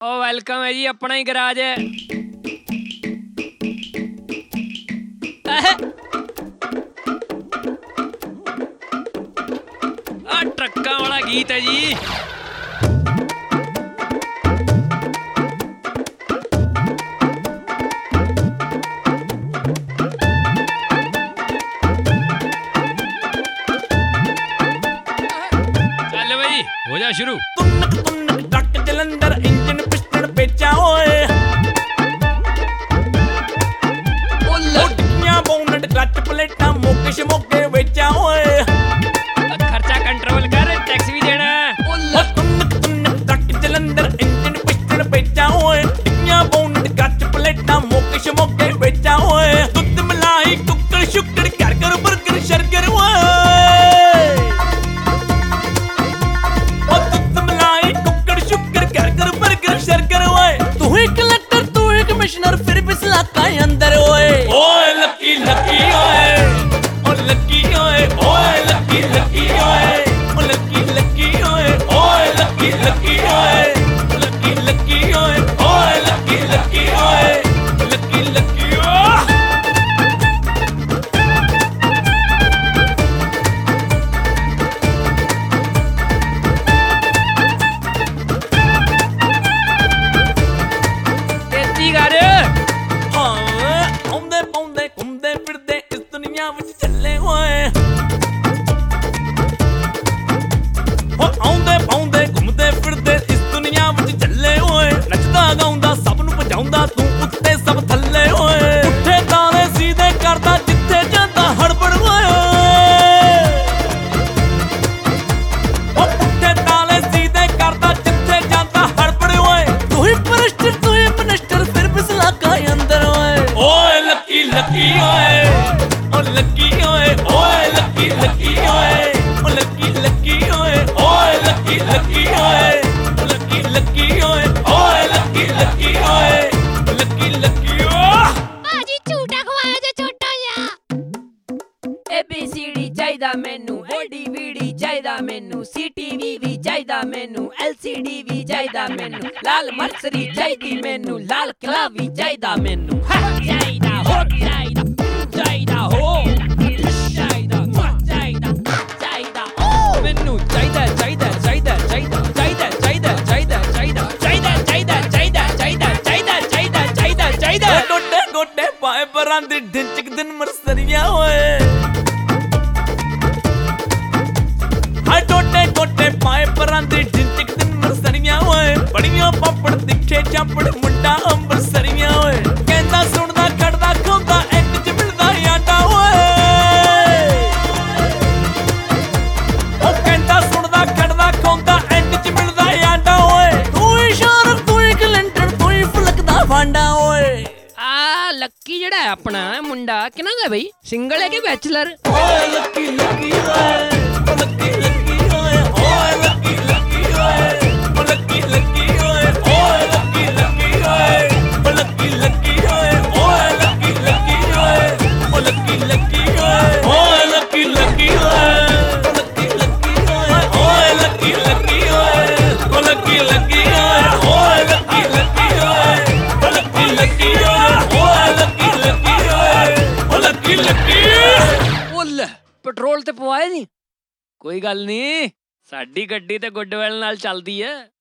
ਉਹ ਵੈਲਕਮ ਹੈ ਜੀ ਆਪਣਾ ਹੀ ਗਰਾਜ ਹੈ ਆ ਟਰੱਕਾਂ ਵਾਲਾ ਗੀਤ ਹੈ ਜੀ ਚੱਲ ਬਈ ਹੋ ਜਾ ਸ਼ੁਰੂ ਤੁੰਨਕ ਤੁੰਨਕ ਟੱਕ ਜਲੰਧਰ Oy. oi. ਮੈਨੂੰ ਬੋਡੀ ਵੀੜੀ ਚਾਹੀਦਾ ਮੈਨੂੰ CTV ਵੀ ਚਾਹੀਦਾ ਮੈਨੂੰ LCD ਵੀ ਚਾਹੀਦਾ ਮੈਨੂੰ ਲਾਲ ਮਰਸਰੀ ਚਾਹੀਦੀ ਮੈਨੂੰ ਲਾਲ ਕਿਲਾ ਵੀ ਚਾਹੀਦਾ ਮੈਨੂੰ ਹਾ ਚਾਹੀਦਾ ਹੋ ਚਾਹੀਦਾ ਚਾਹੀਦਾ ਹੋ ਚਾਹੀਦਾ ਚਾਹੀਦਾ ਚਾਹੀਦਾ ਓ ਮੈਨੂੰ ਚਾਹੀਦਾ ਚਾਹੀਦਾ ਚਾਹੀਦਾ ਚਾਹੀਦਾ ਚਾਹੀਦਾ ਚਾਹੀਦਾ ਚਾਹੀਦਾ ਚਾਹੀਦਾ ਚਾਹੀਦਾ ਚਾਹੀਦਾ ਚਾਹੀਦਾ ਚਾਹੀਦਾ ਚਾਹੀਦਾ ਚਾਹੀਦਾ ਚਾਹੀਦਾ ਚਾਹੀਦਾ ਓਏ ਗੋਡੇ ਗੋਡੇ ਪਾਏ ਪਰਾਂ ਦੀ ਢਿੰਚਕ ਦਿਨ ਮਰਸਰੀਆਂ ਪਰਾਂ ਦੀ ਦਿਨ ਮਰਸਰੀਆਂ ਓਏ। ਬੜੀਆਂ ਪਾਪੜ ਤਿੱਖੇ ਚਾਪੜ ਮੁੰਡਾ ਅੰਬਰਸਰੀਆਂ ਓਏ। ਕਹਿੰਦਾ ਸੁਣਦਾ ਖੜਦਾ ਖਾਂਦਾ ਐਂਡ ਚ ਮਿਲਦਾ ਆਂਡਾ ਓਏ। ਉਹ ਕਹਿੰਦਾ ਸੁਣਦਾ ਖੜਦਾ ਖਾਂਦਾ ਐਂਡ ਚ ਮਿਲਦਾ ਆਂਡਾ ਓਏ। ਤੂੰ ਹੀ ਸ਼ਾਰਕ ਤੂੰ ਹੀ ਕਲੰਟਰ ਤੂੰ ਹੀ ਫਲਕਦਾ ਫਾਂਡਾ ਓਏ। ਆ ਲੱਕੀ ਜਿਹੜਾ ਆਪਣਾ ਮੁੰਡਾ ਕਿਹਨਾਂ ਦਾ ਬਈ? ਸਿੰਗਲ ਹੈ ਕਿ ਬੈਚਲਰ ਓਏ ਲੱਕੀ ਲੱਕੀ ਓਏ। ਤੇ ਪਵਾਏ ਨਹੀਂ ਕੋਈ ਗੱਲ ਨਹੀਂ ਸਾਡੀ ਗੱਡੀ ਤੇ ਗੁੱਡਵੈਲ ਨਾਲ ਚੱਲਦੀ ਹੈ